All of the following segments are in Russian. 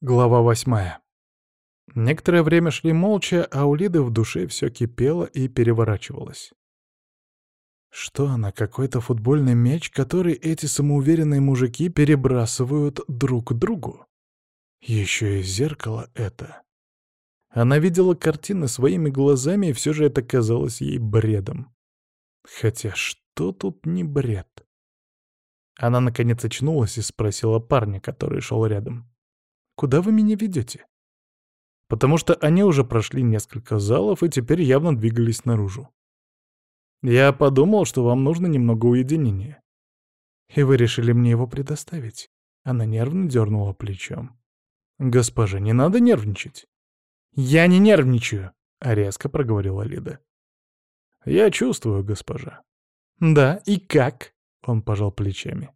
Глава восьмая. Некоторое время шли молча, а у Лиды в душе все кипело и переворачивалось. Что она, какой-то футбольный мяч, который эти самоуверенные мужики перебрасывают друг к другу? Еще и зеркало это. Она видела картины своими глазами, и все же это казалось ей бредом. Хотя что тут не бред? Она наконец очнулась и спросила парня, который шел рядом. Куда вы меня ведете? Потому что они уже прошли несколько залов и теперь явно двигались наружу. Я подумал, что вам нужно немного уединения. И вы решили мне его предоставить. Она нервно дернула плечом. Госпожа, не надо нервничать. Я не нервничаю, резко проговорила Лида. Я чувствую, госпожа. Да, и как? Он пожал плечами.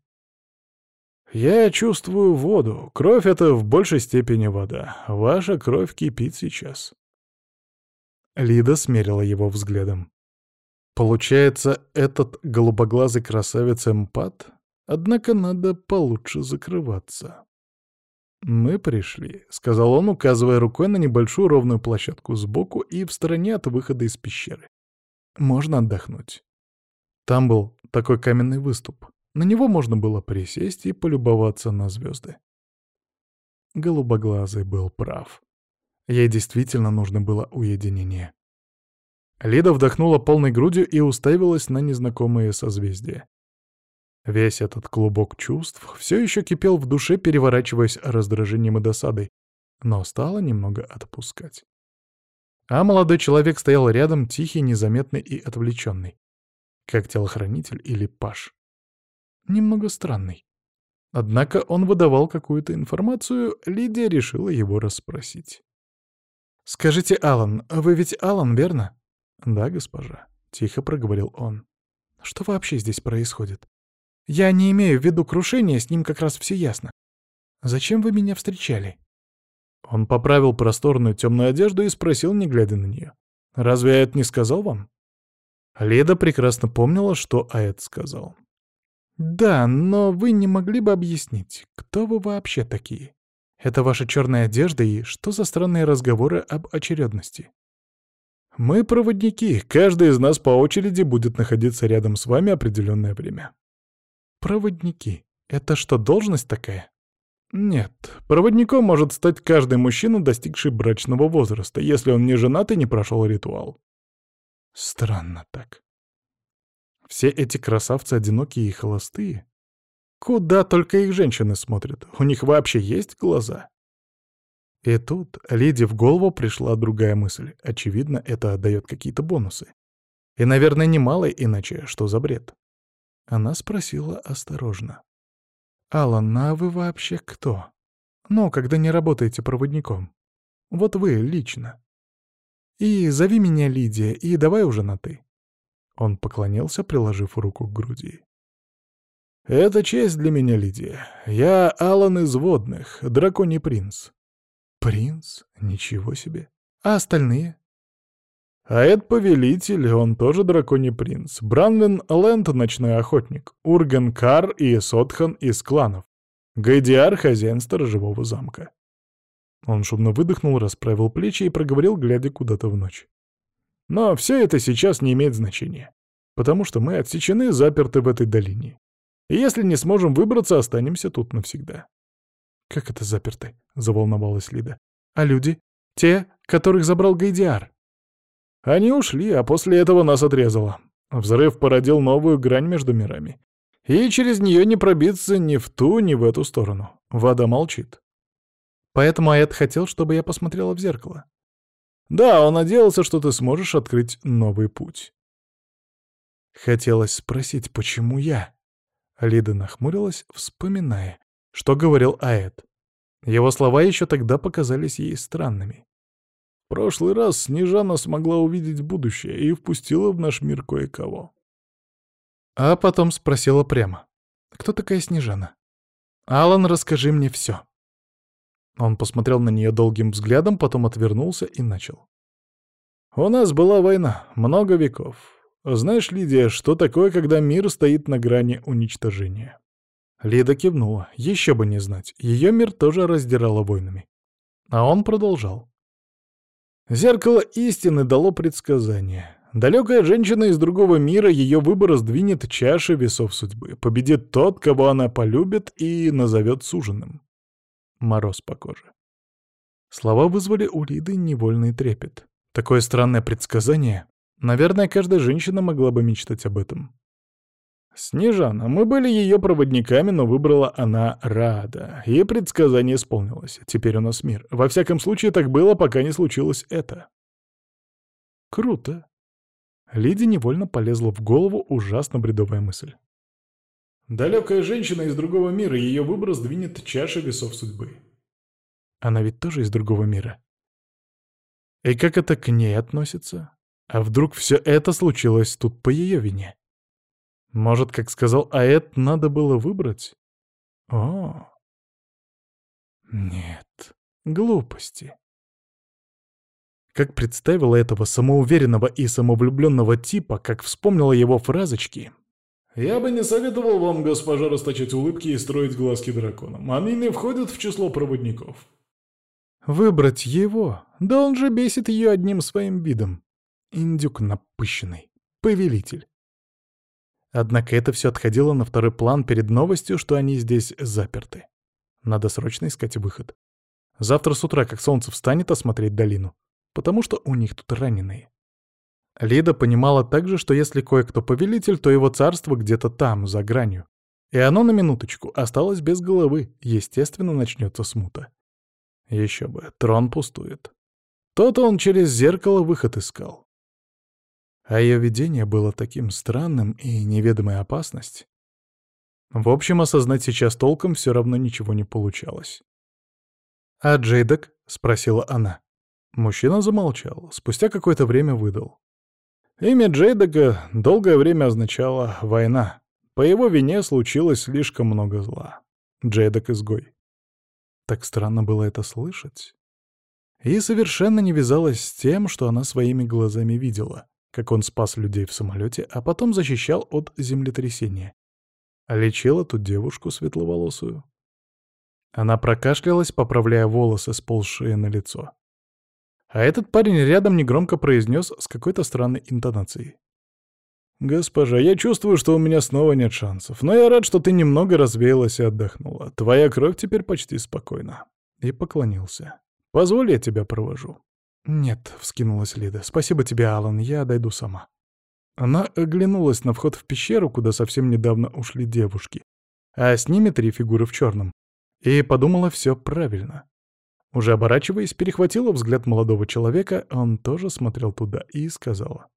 «Я чувствую воду. Кровь — это в большей степени вода. Ваша кровь кипит сейчас». Лида смерила его взглядом. «Получается, этот голубоглазый красавец эмпат? Однако надо получше закрываться». «Мы пришли», — сказал он, указывая рукой на небольшую ровную площадку сбоку и в стороне от выхода из пещеры. «Можно отдохнуть». Там был такой каменный выступ. На него можно было присесть и полюбоваться на звезды. Голубоглазый был прав. Ей действительно нужно было уединение. Лида вдохнула полной грудью и уставилась на незнакомые созвездия. Весь этот клубок чувств все еще кипел в душе, переворачиваясь раздражением и досадой, но стало немного отпускать. А молодой человек стоял рядом, тихий, незаметный и отвлеченный, как телохранитель или паш немного странный. Однако он выдавал какую-то информацию, Лидия решила его расспросить. «Скажите, Алан, вы ведь Алан, верно?» «Да, госпожа», — тихо проговорил он. «Что вообще здесь происходит? Я не имею в виду крушение, с ним как раз все ясно. Зачем вы меня встречали?» Он поправил просторную темную одежду и спросил, не глядя на нее. «Разве Аэт не сказал вам?» Леда прекрасно помнила, что Аэт сказал. «Да, но вы не могли бы объяснить, кто вы вообще такие? Это ваша черная одежда и что за странные разговоры об очередности?» «Мы проводники, каждый из нас по очереди будет находиться рядом с вами определенное время». «Проводники? Это что, должность такая?» «Нет, проводником может стать каждый мужчина, достигший брачного возраста, если он не женат и не прошел ритуал». «Странно так. Все эти красавцы одинокие и холостые. Куда только их женщины смотрят? У них вообще есть глаза? И тут леди в голову пришла другая мысль. Очевидно, это дает какие-то бонусы. И, наверное, немало, иначе что за бред? Она спросила осторожно. «Алан, а вы вообще кто? Ну, когда не работаете проводником. Вот вы лично. И зови меня Лидия, и давай уже на «ты». Он поклонился, приложив руку к груди. «Это честь для меня, Лидия. Я Алан из Водных, драконий принц». «Принц? Ничего себе. А остальные?» «А это повелитель, он тоже драконий принц. Бранвин Лэнд — ночной охотник. Урген Кар и Сотхан из кланов. Гайдиар — хозяин сторожевого замка». Он шумно выдохнул, расправил плечи и проговорил, глядя куда-то в ночь. Но все это сейчас не имеет значения, потому что мы отсечены, заперты в этой долине. И если не сможем выбраться, останемся тут навсегда. «Как это заперты?» — заволновалась Лида. «А люди? Те, которых забрал Гайдиар?» «Они ушли, а после этого нас отрезало. Взрыв породил новую грань между мирами. И через нее не пробиться ни в ту, ни в эту сторону. Вода молчит. Поэтому Аэт хотел, чтобы я посмотрела в зеркало. Да, он надеялся, что ты сможешь открыть новый путь. Хотелось спросить, почему я? Лида нахмурилась, вспоминая, что говорил Аэт. Его слова еще тогда показались ей странными. В прошлый раз Снежана смогла увидеть будущее и впустила в наш мир кое-кого. А потом спросила прямо. «Кто такая Снежана?» «Алан, расскажи мне все». Он посмотрел на нее долгим взглядом, потом отвернулся и начал. «У нас была война, много веков. Знаешь, Лидия, что такое, когда мир стоит на грани уничтожения?» Лида кивнула. Еще бы не знать. Ее мир тоже раздирала войнами. А он продолжал. Зеркало истины дало предсказание. Далекая женщина из другого мира, ее выбор сдвинет чаши весов судьбы. Победит тот, кого она полюбит и назовет суженым. Мороз по коже. Слова вызвали у Лиды невольный трепет. Такое странное предсказание. Наверное, каждая женщина могла бы мечтать об этом. Снежана, мы были ее проводниками, но выбрала она Рада. И предсказание исполнилось. Теперь у нас мир. Во всяком случае, так было, пока не случилось это. Круто. Лиде невольно полезла в голову ужасно бредовая мысль. Далекая женщина из другого мира, ее выбор сдвинет чаши весов судьбы. Она ведь тоже из другого мира. И как это к ней относится? А вдруг все это случилось тут по ее вине? Может, как сказал Аэт, надо было выбрать? О, нет, глупости. Как представила этого самоуверенного и самовлюбленного типа, как вспомнила его фразочки. «Я бы не советовал вам, госпожа, расточать улыбки и строить глазки драконам. Они не входят в число проводников». Выбрать его? Да он же бесит ее одним своим видом. Индюк напыщенный. Повелитель. Однако это все отходило на второй план перед новостью, что они здесь заперты. Надо срочно искать выход. Завтра с утра, как солнце встанет, осмотреть долину. Потому что у них тут раненые. Лида понимала также, что если кое-кто повелитель, то его царство где-то там, за гранью. И оно на минуточку осталось без головы, естественно, начнется смута. Еще бы, трон пустует. То-то он через зеркало выход искал. А ее видение было таким странным и неведомая опасность. В общем, осознать сейчас толком все равно ничего не получалось. «А Джейдок?» — спросила она. Мужчина замолчал, спустя какое-то время выдал. Имя Джейдека долгое время означало «война». По его вине случилось слишком много зла. Джейдок — изгой. Так странно было это слышать. И совершенно не вязалось с тем, что она своими глазами видела как он спас людей в самолете, а потом защищал от землетрясения. Лечил эту девушку светловолосую. Она прокашлялась, поправляя волосы, сползшие на лицо. А этот парень рядом негромко произнес с какой-то странной интонацией. «Госпожа, я чувствую, что у меня снова нет шансов, но я рад, что ты немного развеялась и отдохнула. Твоя кровь теперь почти спокойна». И поклонился. «Позволь, я тебя провожу». «Нет», — вскинулась Лида. «Спасибо тебе, Алан, я дойду сама». Она оглянулась на вход в пещеру, куда совсем недавно ушли девушки, а с ними три фигуры в черном, и подумала все правильно. Уже оборачиваясь, перехватила взгляд молодого человека, он тоже смотрел туда, и сказала.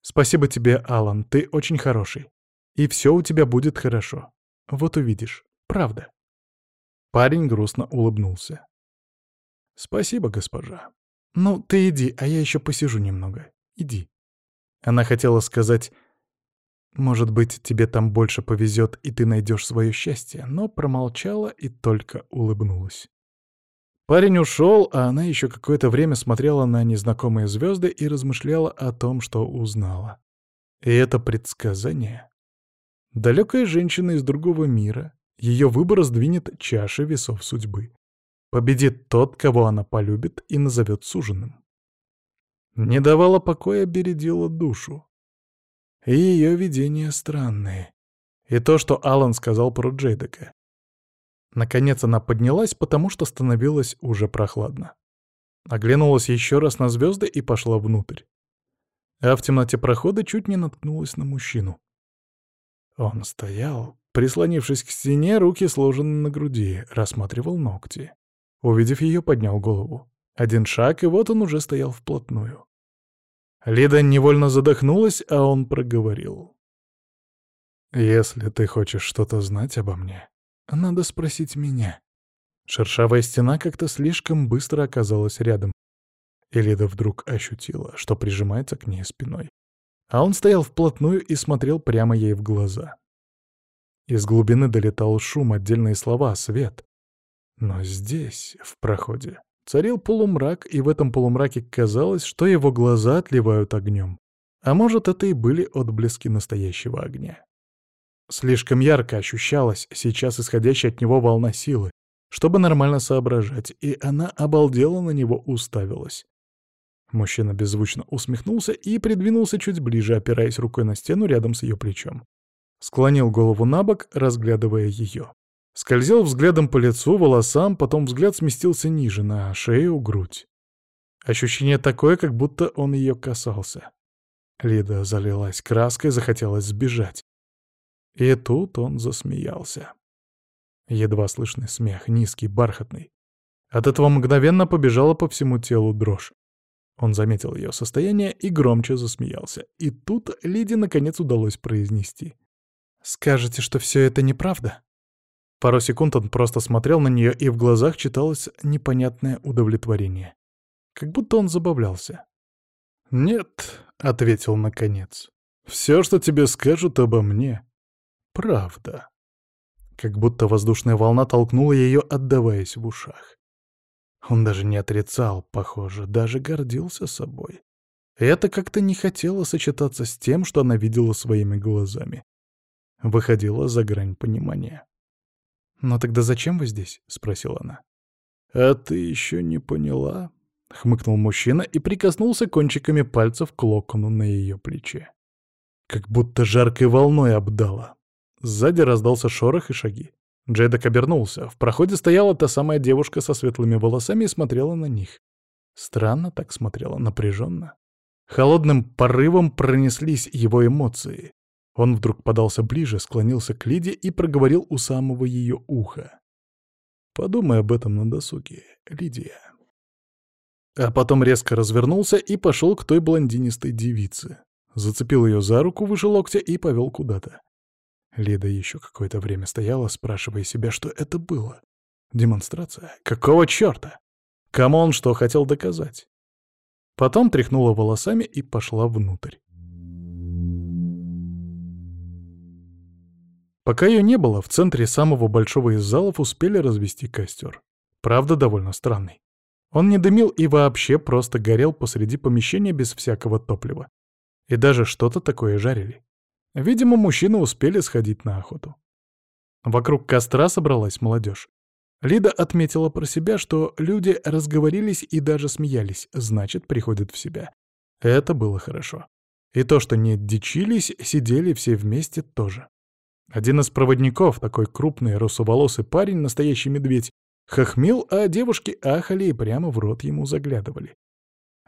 «Спасибо тебе, Алан, ты очень хороший. И все у тебя будет хорошо. Вот увидишь. Правда». Парень грустно улыбнулся. «Спасибо, госпожа». «Ну, ты иди, а я еще посижу немного. Иди». Она хотела сказать, «Может быть, тебе там больше повезет, и ты найдешь свое счастье», но промолчала и только улыбнулась. Парень ушел, а она еще какое-то время смотрела на незнакомые звезды и размышляла о том, что узнала. И это предсказание. Далекая женщина из другого мира, ее выбор сдвинет чаши весов судьбы. Победит тот, кого она полюбит и назовет суженым. Не давала покоя, бередила душу. И ее видения странные. И то, что Алан сказал про Джейдека. Наконец она поднялась, потому что становилось уже прохладно. Оглянулась еще раз на звезды и пошла внутрь. А в темноте прохода чуть не наткнулась на мужчину. Он стоял, прислонившись к стене, руки сложены на груди, рассматривал ногти. Увидев ее, поднял голову. Один шаг, и вот он уже стоял вплотную. Лида невольно задохнулась, а он проговорил. «Если ты хочешь что-то знать обо мне, надо спросить меня». Шершавая стена как-то слишком быстро оказалась рядом. И Лида вдруг ощутила, что прижимается к ней спиной. А он стоял вплотную и смотрел прямо ей в глаза. Из глубины долетал шум, отдельные слова, свет. Но здесь, в проходе, царил полумрак, и в этом полумраке казалось, что его глаза отливают огнем. А может, это и были отблески настоящего огня. Слишком ярко ощущалась сейчас исходящая от него волна силы, чтобы нормально соображать, и она обалдела на него уставилась. Мужчина беззвучно усмехнулся и придвинулся чуть ближе, опираясь рукой на стену рядом с ее плечом. Склонил голову на бок, разглядывая ее. Скользил взглядом по лицу, волосам, потом взгляд сместился ниже, на шею, грудь. Ощущение такое, как будто он ее касался. Лида залилась краской, захотелось сбежать. И тут он засмеялся. Едва слышный смех, низкий, бархатный. От этого мгновенно побежала по всему телу дрожь. Он заметил ее состояние и громче засмеялся. И тут Лиде наконец удалось произнести. «Скажете, что все это неправда?» Пару секунд он просто смотрел на нее, и в глазах читалось непонятное удовлетворение. Как будто он забавлялся. «Нет», — ответил наконец. «Все, что тебе скажут обо мне, правда». Как будто воздушная волна толкнула ее, отдаваясь в ушах. Он даже не отрицал, похоже, даже гордился собой. Это как-то не хотело сочетаться с тем, что она видела своими глазами. Выходило за грань понимания. «Но тогда зачем вы здесь?» — спросила она. «А ты еще не поняла?» — хмыкнул мужчина и прикоснулся кончиками пальцев к локону на ее плече. Как будто жаркой волной обдала. Сзади раздался шорох и шаги. Джейдок обернулся. В проходе стояла та самая девушка со светлыми волосами и смотрела на них. Странно так смотрела, напряженно. Холодным порывом пронеслись его эмоции. Он вдруг подался ближе, склонился к Лиде и проговорил у самого ее уха. «Подумай об этом на досуге, Лидия». А потом резко развернулся и пошел к той блондинистой девице. Зацепил ее за руку выше локтя и повел куда-то. Лида еще какое-то время стояла, спрашивая себя, что это было. Демонстрация? Какого черта? Кому он что хотел доказать? Потом тряхнула волосами и пошла внутрь. Пока ее не было, в центре самого большого из залов успели развести костер. Правда, довольно странный. Он не дымил и вообще просто горел посреди помещения без всякого топлива. И даже что-то такое жарили. Видимо, мужчины успели сходить на охоту. Вокруг костра собралась молодежь. Лида отметила про себя, что люди разговорились и даже смеялись, значит, приходят в себя. Это было хорошо. И то, что не дичились, сидели все вместе тоже. Один из проводников, такой крупный, русоволосый парень, настоящий медведь, хохмел, а девушки ахали и прямо в рот ему заглядывали.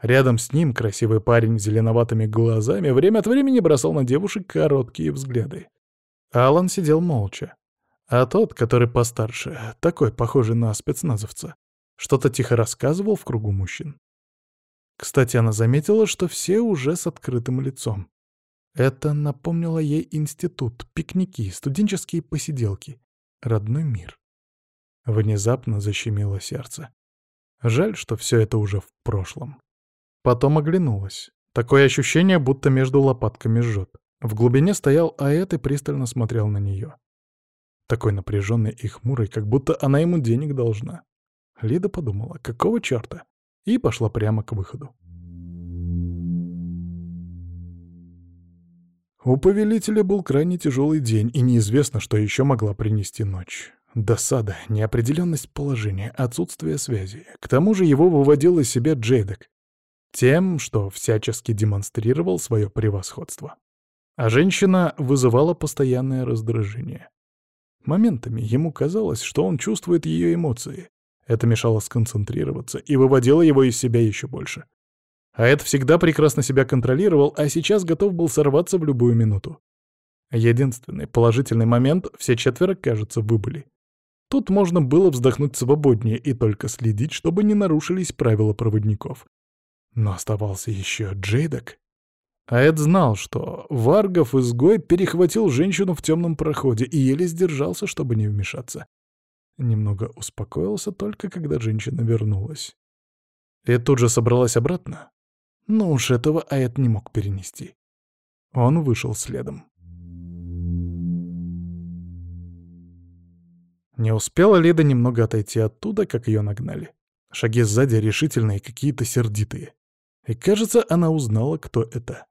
Рядом с ним красивый парень с зеленоватыми глазами время от времени бросал на девушек короткие взгляды. Алан сидел молча. А тот, который постарше, такой похожий на спецназовца, что-то тихо рассказывал в кругу мужчин. Кстати, она заметила, что все уже с открытым лицом. Это напомнило ей институт, пикники, студенческие посиделки, родной мир. Внезапно защемило сердце. Жаль, что все это уже в прошлом. Потом оглянулась. Такое ощущение, будто между лопатками жжет. В глубине стоял Аэт и пристально смотрел на нее. Такой напряженный и хмурый, как будто она ему денег должна. Лида подумала, какого черта? И пошла прямо к выходу. У повелителя был крайне тяжелый день, и неизвестно, что еще могла принести ночь. Досада, неопределенность положения, отсутствие связи. К тому же его выводил из себя Джейдек, тем, что всячески демонстрировал свое превосходство. А женщина вызывала постоянное раздражение. Моментами ему казалось, что он чувствует ее эмоции. Это мешало сконцентрироваться и выводило его из себя еще больше. А это всегда прекрасно себя контролировал, а сейчас готов был сорваться в любую минуту. Единственный положительный момент — все четверо, кажется, выбыли. Тут можно было вздохнуть свободнее и только следить, чтобы не нарушились правила проводников. Но оставался еще Джейдок. А знал, что Варгов-изгой перехватил женщину в темном проходе и еле сдержался, чтобы не вмешаться. Немного успокоился только, когда женщина вернулась. И тут же собралась обратно. Но уж этого Аэт не мог перенести. Он вышел следом. Не успела Лида немного отойти оттуда, как ее нагнали. Шаги сзади решительные, какие-то сердитые. И кажется, она узнала, кто это.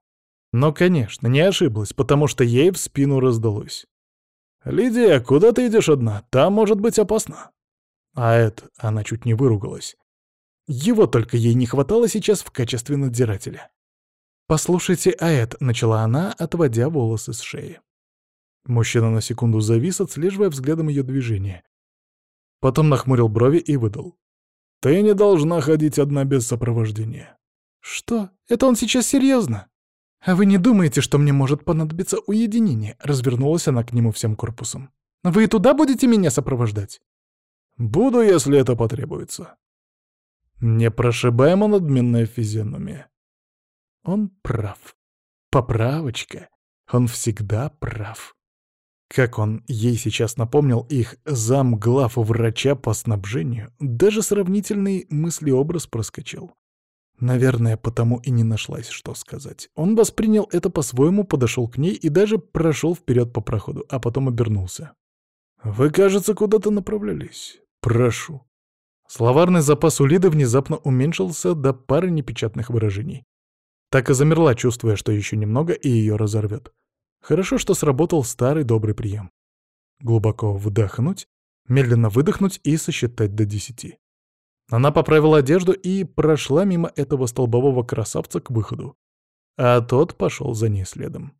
Но, конечно, не ошиблась, потому что ей в спину раздалось. «Лидия, куда ты идешь одна? Там может быть опасно». А Эд, она чуть не выругалась. Его только ей не хватало сейчас в качестве надзирателя. «Послушайте, Аэт», — начала она, отводя волосы с шеи. Мужчина на секунду завис, отслеживая взглядом ее движения. Потом нахмурил брови и выдал. «Ты не должна ходить одна без сопровождения». «Что? Это он сейчас серьезно? А вы не думаете, что мне может понадобиться уединение?» Развернулась она к нему всем корпусом. «Вы и туда будете меня сопровождать?» «Буду, если это потребуется», Непрошибаемо надменная физиономия. Он прав. Поправочка. Он всегда прав. Как он ей сейчас напомнил их замглав врача по снабжению, даже сравнительный мыслеобраз проскочил. Наверное, потому и не нашлась, что сказать. Он воспринял это по-своему, подошел к ней и даже прошел вперед по проходу, а потом обернулся. «Вы, кажется, куда-то направлялись. Прошу». Словарный запас у Лиды внезапно уменьшился до пары непечатных выражений. Так и замерла, чувствуя, что еще немного и ее разорвет. Хорошо, что сработал старый добрый прием. Глубоко вдохнуть, медленно выдохнуть и сосчитать до десяти. Она поправила одежду и прошла мимо этого столбового красавца к выходу. А тот пошел за ней следом.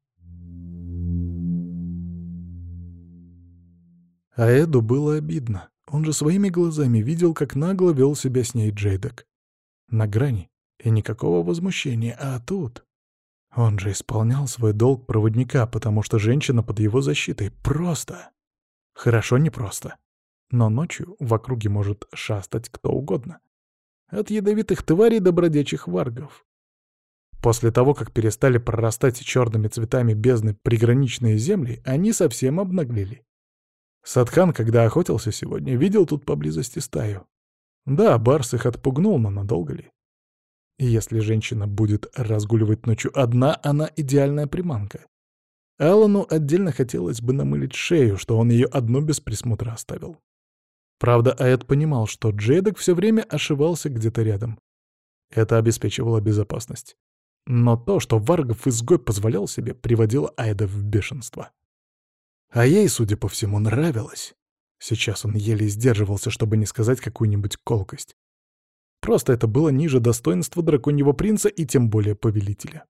А Эду было обидно. Он же своими глазами видел, как нагло вел себя с ней Джейдек. На грани. И никакого возмущения. А тут... Он же исполнял свой долг проводника, потому что женщина под его защитой. Просто. Хорошо, не просто. Но ночью в округе может шастать кто угодно. От ядовитых тварей до бродячих варгов. После того, как перестали прорастать черными цветами бездны приграничные земли, они совсем обнаглели. Садхан, когда охотился сегодня, видел тут поблизости стаю. Да, Барс их отпугнул, но надолго ли? Если женщина будет разгуливать ночью одна, она идеальная приманка. Аллану отдельно хотелось бы намылить шею, что он ее одну без присмотра оставил. Правда, Аэт понимал, что Джейдок все время ошивался где-то рядом. Это обеспечивало безопасность. Но то, что Варгов изгой позволял себе, приводило Аэда в бешенство. А ей, судя по всему, нравилось. Сейчас он еле сдерживался, чтобы не сказать какую-нибудь колкость. Просто это было ниже достоинства драконьего принца и тем более повелителя.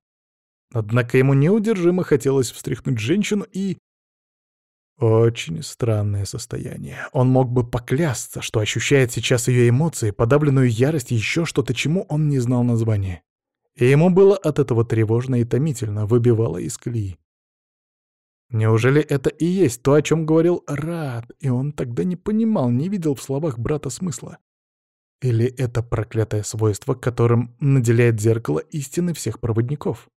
Однако ему неудержимо хотелось встряхнуть женщину и... Очень странное состояние. Он мог бы поклясться, что ощущает сейчас ее эмоции, подавленную ярость и еще что-то, чему он не знал названия. И ему было от этого тревожно и томительно, выбивало из колеи. Неужели это и есть то, о чем говорил Рад, и он тогда не понимал, не видел в словах брата смысла? Или это проклятое свойство, которым наделяет зеркало истины всех проводников?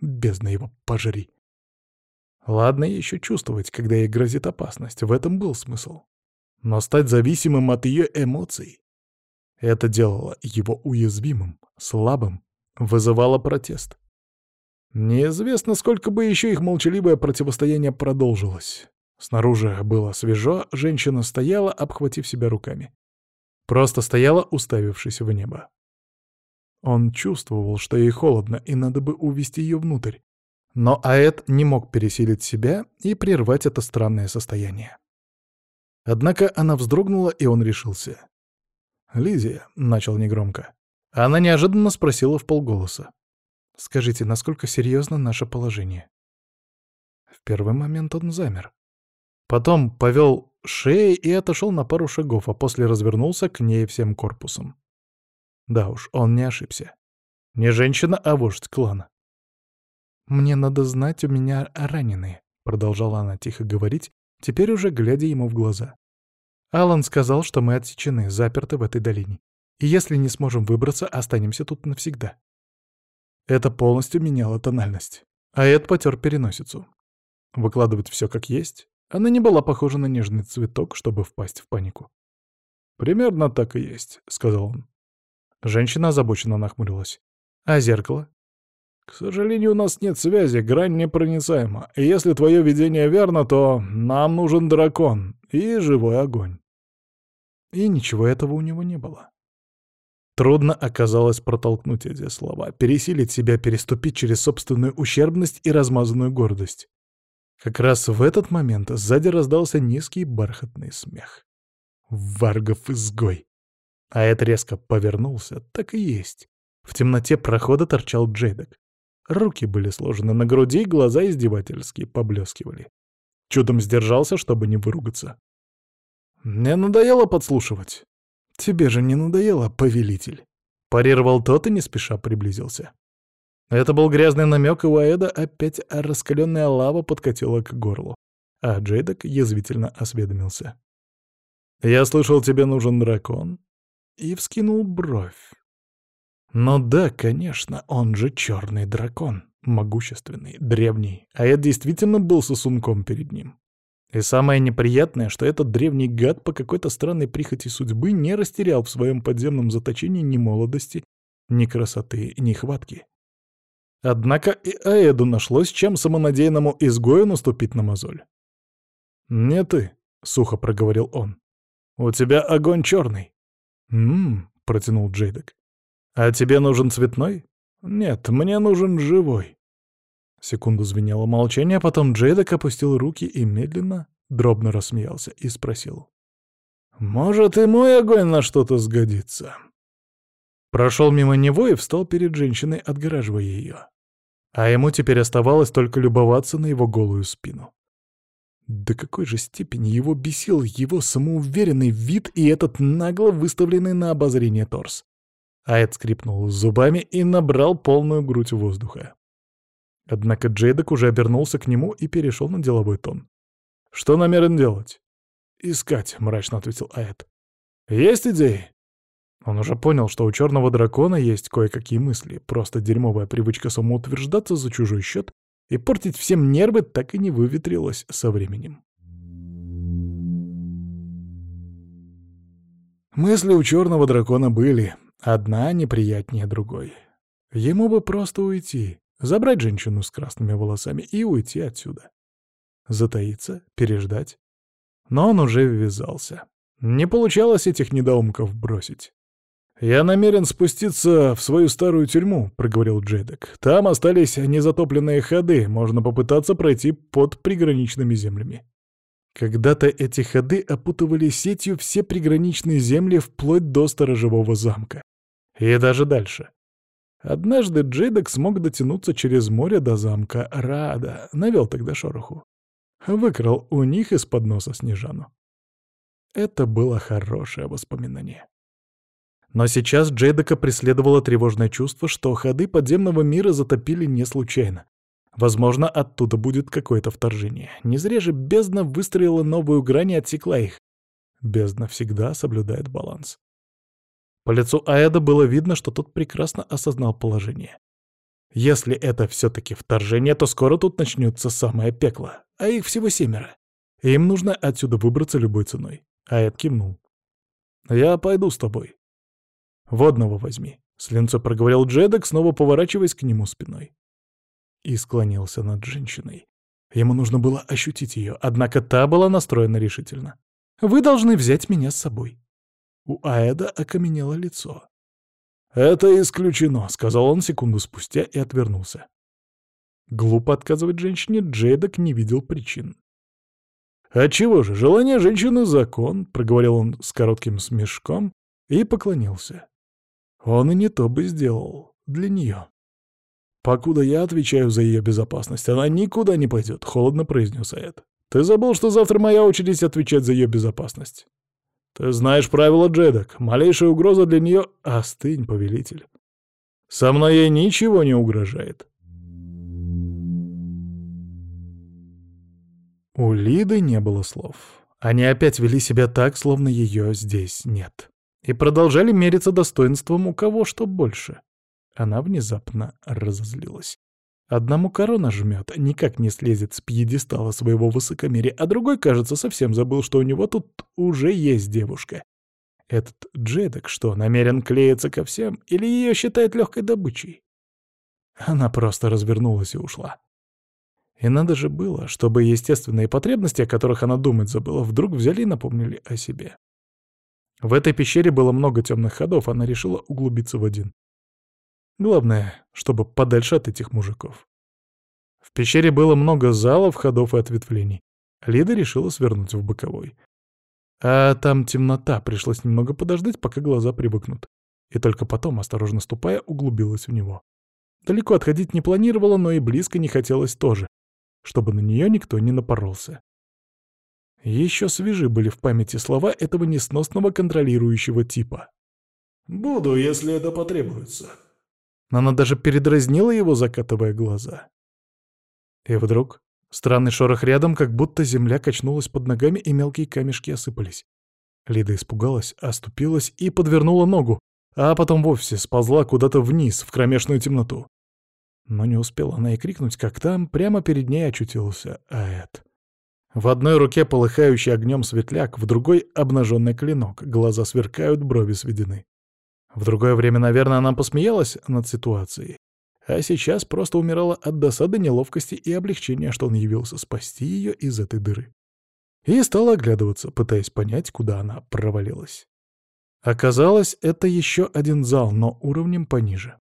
Бездна его пожри. Ладно еще чувствовать, когда ей грозит опасность, в этом был смысл. Но стать зависимым от ее эмоций — это делало его уязвимым, слабым, вызывало протест. Неизвестно, сколько бы еще их молчаливое противостояние продолжилось. Снаружи было свежо, женщина стояла, обхватив себя руками. Просто стояла, уставившись в небо. Он чувствовал, что ей холодно, и надо бы увести ее внутрь. Но Аэт не мог пересилить себя и прервать это странное состояние. Однако она вздрогнула, и он решился. «Лизия», — начал негромко. Она неожиданно спросила в полголоса. Скажите, насколько серьезно наше положение?» В первый момент он замер. Потом повел шеей и отошел на пару шагов, а после развернулся к ней всем корпусом. Да уж, он не ошибся. Не женщина, а вождь клана. «Мне надо знать, у меня раненые», — продолжала она тихо говорить, теперь уже глядя ему в глаза. Алан сказал, что мы отсечены, заперты в этой долине. И если не сможем выбраться, останемся тут навсегда. Это полностью меняло тональность. А Эд потер переносицу. Выкладывать все как есть, она не была похожа на нежный цветок, чтобы впасть в панику. «Примерно так и есть», — сказал он. Женщина озабоченно нахмурилась. «А зеркало?» «К сожалению, у нас нет связи, грань непроницаема. И если твое видение верно, то нам нужен дракон и живой огонь». И ничего этого у него не было. Трудно оказалось протолкнуть эти слова, пересилить себя, переступить через собственную ущербность и размазанную гордость. Как раз в этот момент сзади раздался низкий бархатный смех. Варгов-изгой. А это резко повернулся, так и есть. В темноте прохода торчал Джейдок. Руки были сложены на груди, глаза издевательски поблескивали. Чудом сдержался, чтобы не выругаться. «Мне надоело подслушивать». «Тебе же не надоело, повелитель?» Парировал тот и не спеша приблизился. Это был грязный намек, и у Аэда опять раскаленная лава подкатила к горлу. А Джейдок язвительно осведомился. «Я слышал, тебе нужен дракон?» И вскинул бровь. «Ну да, конечно, он же черный дракон, могущественный, древний, а я действительно был сосунком перед ним. И самое неприятное, что этот древний гад по какой-то странной прихоти судьбы не растерял в своем подземном заточении ни молодости, ни красоты, ни хватки. Однако и Аэду нашлось, чем самонадеянному изгою наступить на мозоль. «Не ты», — сухо проговорил он. «У тебя огонь черный». «М-м», протянул Джейдек. «А тебе нужен цветной?» «Нет, мне нужен живой». Секунду звенело молчание, потом Джейдек опустил руки и медленно, дробно рассмеялся и спросил. «Может, и мой огонь на что-то сгодится?» Прошел мимо него и встал перед женщиной, отгораживая ее. А ему теперь оставалось только любоваться на его голую спину. До какой же степени его бесил его самоуверенный вид и этот нагло выставленный на обозрение торс. Айд скрипнул зубами и набрал полную грудь воздуха. Однако Джейдок уже обернулся к нему и перешел на деловой тон. «Что намерен делать?» «Искать», — мрачно ответил Айд. «Есть идеи?» Он уже понял, что у черного дракона есть кое-какие мысли, просто дерьмовая привычка самоутверждаться за чужой счет и портить всем нервы так и не выветрилась со временем. Мысли у черного дракона были, одна неприятнее другой. Ему бы просто уйти, забрать женщину с красными волосами и уйти отсюда. Затаиться, переждать. Но он уже ввязался. Не получалось этих недоумков бросить. «Я намерен спуститься в свою старую тюрьму», — проговорил Джейдек. «Там остались незатопленные ходы, можно попытаться пройти под приграничными землями». Когда-то эти ходы опутывали сетью все приграничные земли вплоть до сторожевого замка. И даже дальше. Однажды Джейдек смог дотянуться через море до замка Рада, навел тогда шороху. Выкрал у них из-под носа Снежану. Это было хорошее воспоминание. Но сейчас Джейдека преследовало тревожное чувство, что ходы подземного мира затопили не случайно. Возможно, оттуда будет какое-то вторжение. Не зря же бездна выстроила новую грань и отсекла их. Бездна всегда соблюдает баланс. По лицу Аэда было видно, что тот прекрасно осознал положение. Если это все-таки вторжение, то скоро тут начнется самое пекло, а их всего семеро. им нужно отсюда выбраться любой ценой. Аэд кивнул. «Я пойду с тобой», «Водного возьми», — с линцой проговорил Джедок, снова поворачиваясь к нему спиной. И склонился над женщиной. Ему нужно было ощутить ее, однако та была настроена решительно. «Вы должны взять меня с собой». У Аэда окаменело лицо. «Это исключено», — сказал он секунду спустя и отвернулся. Глупо отказывать женщине Джейдок не видел причин. «Отчего же, желание женщины — закон», — проговорил он с коротким смешком и поклонился. Он и не то бы сделал для нее. «Покуда я отвечаю за ее безопасность, она никуда не пойдет», — холодно произнес Эд. «Ты забыл, что завтра моя очередь отвечать за ее безопасность?» «Ты знаешь правила Джедок. Малейшая угроза для нее — остынь, повелитель. Со мной ей ничего не угрожает». У Лиды не было слов. Они опять вели себя так, словно ее здесь нет и продолжали мериться достоинством у кого что больше. Она внезапно разозлилась. Одному корона жмет, никак не слезет с пьедестала своего высокомерия, а другой, кажется, совсем забыл, что у него тут уже есть девушка. Этот Джедок что, намерен клеиться ко всем или ее считает легкой добычей? Она просто развернулась и ушла. И надо же было, чтобы естественные потребности, о которых она думать забыла, вдруг взяли и напомнили о себе. В этой пещере было много темных ходов, она решила углубиться в один. Главное, чтобы подальше от этих мужиков. В пещере было много залов, ходов и ответвлений. Лида решила свернуть в боковой. А там темнота, пришлось немного подождать, пока глаза привыкнут. И только потом, осторожно ступая, углубилась в него. Далеко отходить не планировала, но и близко не хотелось тоже, чтобы на нее никто не напоролся. Еще свежи были в памяти слова этого несносного контролирующего типа. «Буду, если это потребуется». Она даже передразнила его, закатывая глаза. И вдруг странный шорох рядом, как будто земля качнулась под ногами, и мелкие камешки осыпались. Лида испугалась, оступилась и подвернула ногу, а потом вовсе сползла куда-то вниз, в кромешную темноту. Но не успела она и крикнуть, как там прямо перед ней очутился Аэт. В одной руке полыхающий огнем светляк, в другой — обнаженный клинок, глаза сверкают, брови сведены. В другое время, наверное, она посмеялась над ситуацией, а сейчас просто умирала от досады, неловкости и облегчения, что он явился спасти ее из этой дыры. И стала оглядываться, пытаясь понять, куда она провалилась. Оказалось, это еще один зал, но уровнем пониже.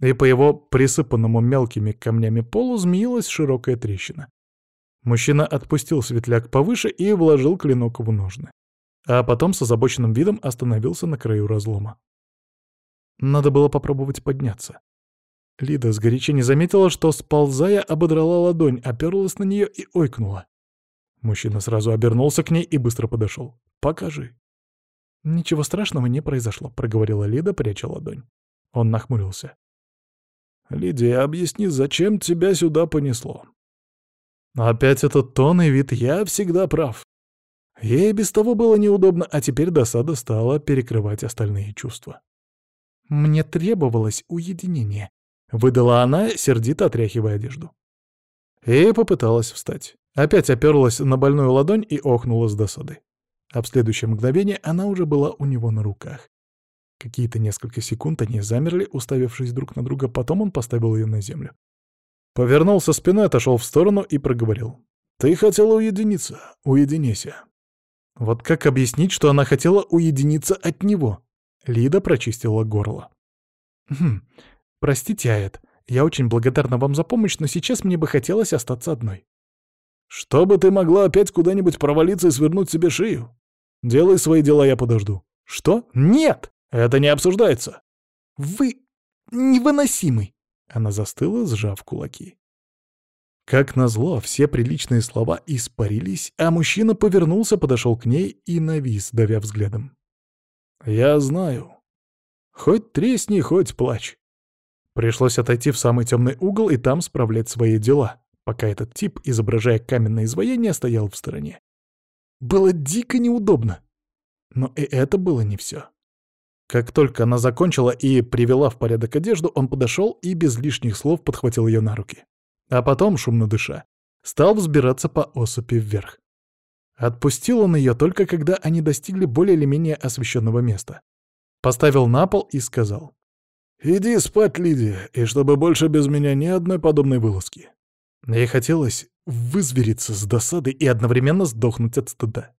И по его присыпанному мелкими камнями полу змеилась широкая трещина. Мужчина отпустил светляк повыше и вложил клинок в ножны. А потом с озабоченным видом остановился на краю разлома. Надо было попробовать подняться. Лида сгоряча не заметила, что, сползая, ободрала ладонь, оперлась на нее и ойкнула. Мужчина сразу обернулся к ней и быстро подошел. «Покажи». «Ничего страшного не произошло», — проговорила Лида, пряча ладонь. Он нахмурился. «Лидия, объясни, зачем тебя сюда понесло?» Опять этот тон и вид «я всегда прав». Ей без того было неудобно, а теперь досада стала перекрывать остальные чувства. «Мне требовалось уединение», — выдала она, сердито отряхивая одежду. И попыталась встать. Опять оперлась на больную ладонь и охнула с досады. А в следующее мгновение она уже была у него на руках. Какие-то несколько секунд они замерли, уставившись друг на друга, потом он поставил ее на землю. Повернулся спиной, отошел в сторону и проговорил. «Ты хотела уединиться. Уединися». Вот как объяснить, что она хотела уединиться от него? Лида прочистила горло. «Хм, простите, Аэт, я очень благодарна вам за помощь, но сейчас мне бы хотелось остаться одной». «Чтобы ты могла опять куда-нибудь провалиться и свернуть себе шею. Делай свои дела, я подожду». «Что? Нет! Это не обсуждается!» «Вы невыносимый!» Она застыла, сжав кулаки. Как назло, все приличные слова испарились, а мужчина повернулся, подошел к ней и навис, давя взглядом. «Я знаю. Хоть тресни, хоть плачь». Пришлось отойти в самый темный угол и там справлять свои дела, пока этот тип, изображая каменное изваяние, стоял в стороне. Было дико неудобно. Но и это было не все. Как только она закончила и привела в порядок одежду, он подошел и без лишних слов подхватил ее на руки. А потом, шумно дыша, стал взбираться по осыпи вверх. Отпустил он ее только когда они достигли более или менее освещенного места. Поставил на пол и сказал. «Иди спать, Лидия, и чтобы больше без меня ни одной подобной вылазки». Ей хотелось вызвериться с досады и одновременно сдохнуть от стыда.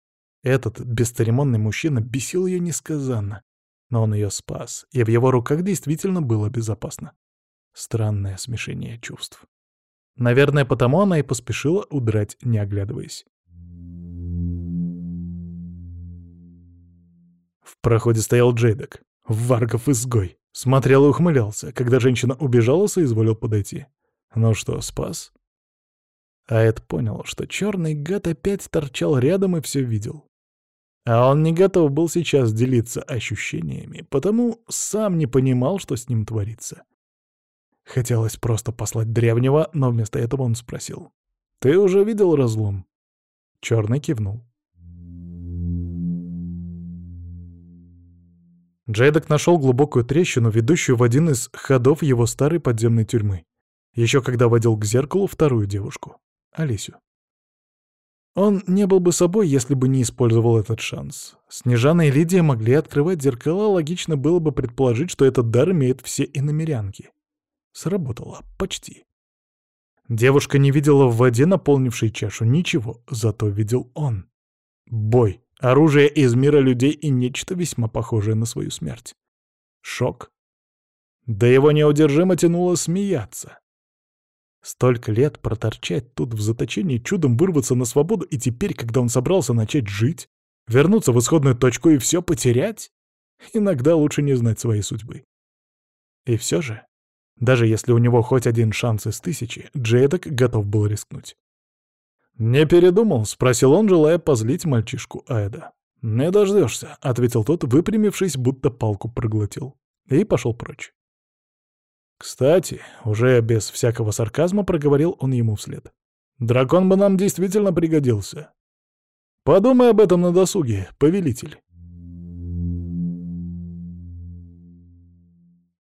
Этот бесцеремонный мужчина бесил ее несказанно, но он ее спас, и в его руках действительно было безопасно. Странное смешение чувств. Наверное, потому она и поспешила удрать, не оглядываясь. В проходе стоял Джейдок, Варгов изгой. Смотрел и ухмылялся. Когда женщина убежала, соизволил подойти. Ну что, спас? А Эд понял, что черный гад опять торчал рядом и все видел. А он не готов был сейчас делиться ощущениями, потому сам не понимал, что с ним творится. Хотелось просто послать древнего, но вместо этого он спросил. «Ты уже видел разлом?» Черный кивнул. Джейдок нашел глубокую трещину, ведущую в один из ходов его старой подземной тюрьмы. Еще когда водил к зеркалу вторую девушку, Алисю. Он не был бы собой, если бы не использовал этот шанс. Снежана и Лидия могли открывать зеркала, логично было бы предположить, что этот дар имеют все иномерянки. Сработало. Почти. Девушка не видела в воде, наполнившей чашу, ничего, зато видел он. Бой, оружие из мира людей и нечто весьма похожее на свою смерть. Шок. Да его неудержимо тянуло смеяться. Столько лет проторчать тут в заточении, чудом вырваться на свободу, и теперь, когда он собрался начать жить, Вернуться в исходную точку и все потерять? Иногда лучше не знать своей судьбы. И все же, даже если у него хоть один шанс из тысячи, Джейдок готов был рискнуть. «Не передумал?» — спросил он, желая позлить мальчишку Аэда. «Не дождешься», — ответил тот, выпрямившись, будто палку проглотил. И пошел прочь. Кстати, уже без всякого сарказма проговорил он ему вслед. «Дракон бы нам действительно пригодился. Подумай об этом на досуге, повелитель».